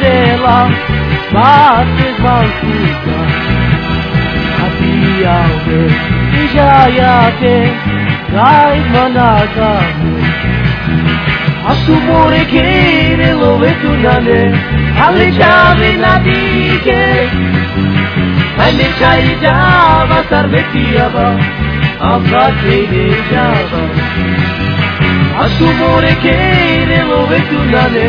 dela Bates malkuta Hati auge Ijayate Gai managamu Asu more kere lo vetunane Ale chave nadike Ane chai java sarvetiava Avra kere java Asu more kere lo vetunane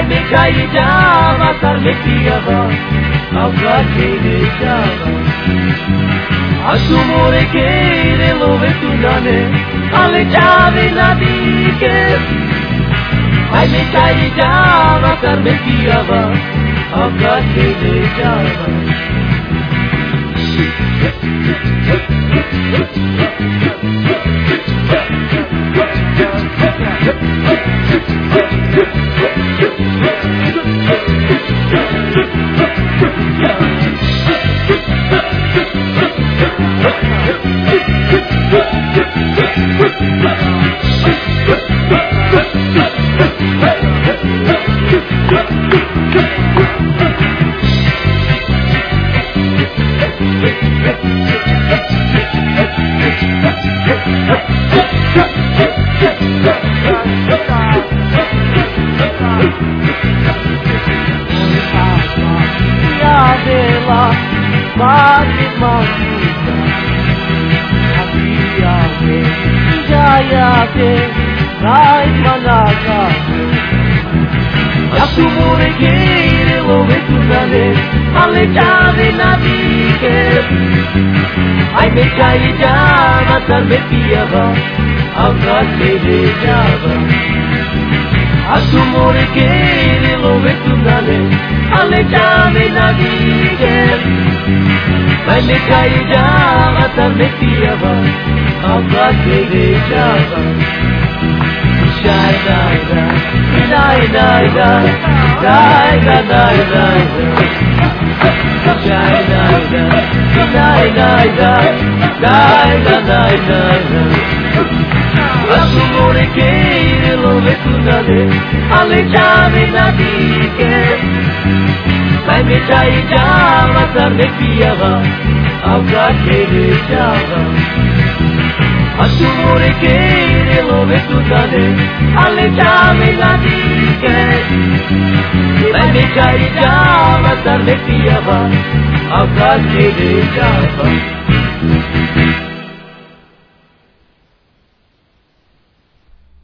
Vai me cair java, tarmetiava, avlakere. Asumore kere lo vetundane, ale jave nadike. Vai me cair java, tarmetiava, avlakere java. dela Bate mãos zake Zait manaka. Gatu morek ere lobetu nane Ale jane nabike Aime txai jama zan betia ba Aukat jaba Gatu ere lobetu nane Melekayı cağa metiye var Allah kere cağa Şay day day Day day day Day day day day Şay day day Day day day Day day day day Rasumore keire lo vetunade Ale chave na dike जाम दर् पीअ असूर केरो विधु हल जाम चई जाम दर् पीअ जा